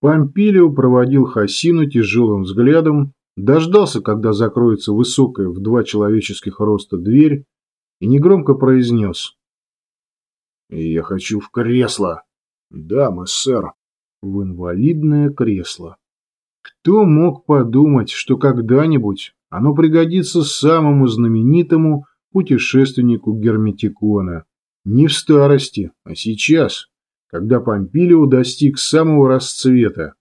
Помпилио проводил Хасину тяжелым взглядом, дождался, когда закроется высокая в два человеческих роста дверь, и негромко произнес. «Я хочу в кресло». «Да, мы, сэр». «В инвалидное кресло». Кто мог подумать, что когда-нибудь оно пригодится самому знаменитому путешественнику Герметикона? Не в старости, а сейчас, когда Помпилио достиг самого расцвета.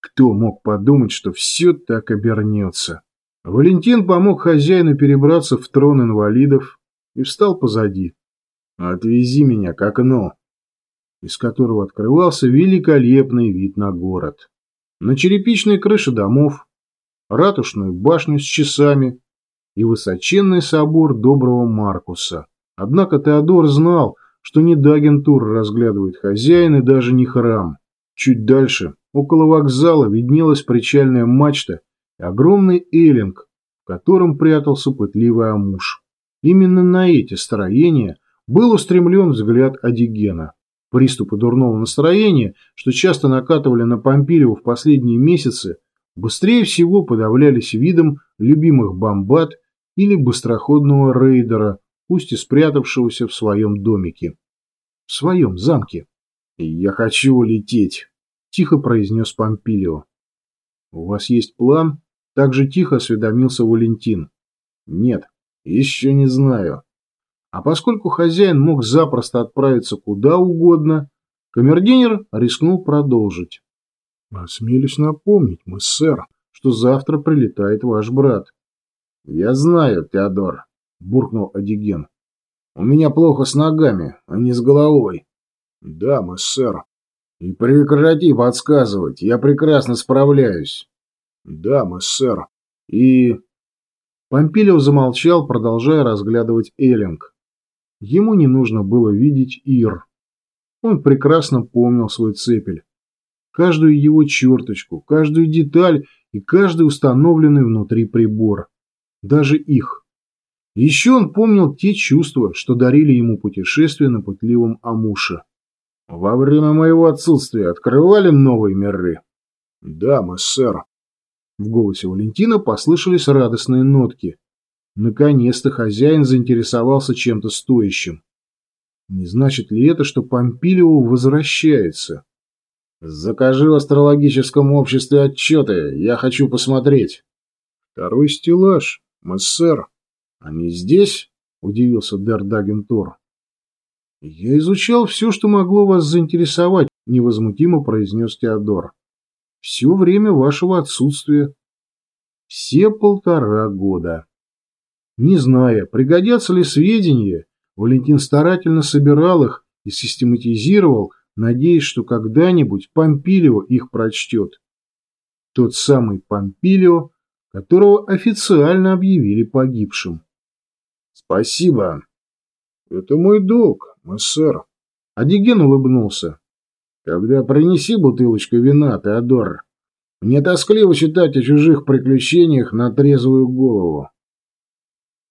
Кто мог подумать, что все так обернется? Валентин помог хозяину перебраться в трон инвалидов и встал позади. «Отвези меня к окну», из которого открывался великолепный вид на город. На черепичные крыши домов, ратушную башню с часами и высоченный собор доброго Маркуса. Однако Теодор знал, что не Дагентур разглядывает хозяин и даже не храм. Чуть дальше, около вокзала, виднелась причальная мачта и огромный эллинг, в котором прятался пытливый амуш. Именно на эти строения был устремлен взгляд Адигена. Приступы дурного настроения, что часто накатывали на Помпилио в последние месяцы, быстрее всего подавлялись видом любимых бомбат или быстроходного рейдера, пусть и спрятавшегося в своем домике. В своем замке. «Я хочу улететь», – тихо произнес Помпилио. «У вас есть план?» – так же тихо осведомился Валентин. «Нет, еще не знаю». А поскольку хозяин мог запросто отправиться куда угодно, камердинер рискнул продолжить. «Осмелюсь напомнить, мы, сэр, что завтра прилетает ваш брат». «Я знаю, Теодор», буркнул Адиген. «У меня плохо с ногами, а не с головой». «Да, мы, сэр». «И прекрати подсказывать, я прекрасно справляюсь». «Да, мы, сэр». «И...» Помпилио замолчал, продолжая разглядывать Эллинг. Ему не нужно было видеть Ир. Он прекрасно помнил свой цепель. Каждую его черточку, каждую деталь и каждый установленный внутри прибор. Даже их. Еще он помнил те чувства, что дарили ему путешествия на путливом Амуше. «Во время моего отсутствия открывали новые миры?» «Да, мы, сэр». В голосе Валентина послышались радостные нотки. Наконец-то хозяин заинтересовался чем-то стоящим. Не значит ли это, что Помпилио возвращается? «Закажи в астрологическом обществе отчеты, я хочу посмотреть». «Второй стеллаж, мы, сэр». «Они здесь?» – удивился Дердагентор. «Я изучал все, что могло вас заинтересовать», – невозмутимо произнес Теодор. «Все время вашего отсутствия. Все полтора года». Не зная, пригодятся ли сведения, Валентин старательно собирал их и систематизировал, надеясь, что когда-нибудь Помпилио их прочтет. Тот самый Помпилио, которого официально объявили погибшим. Спасибо. Это мой долг, сэр. Адиген улыбнулся. Когда принеси бутылочку вина, Теодор. Мне тоскливо читать о чужих приключениях на трезвую голову.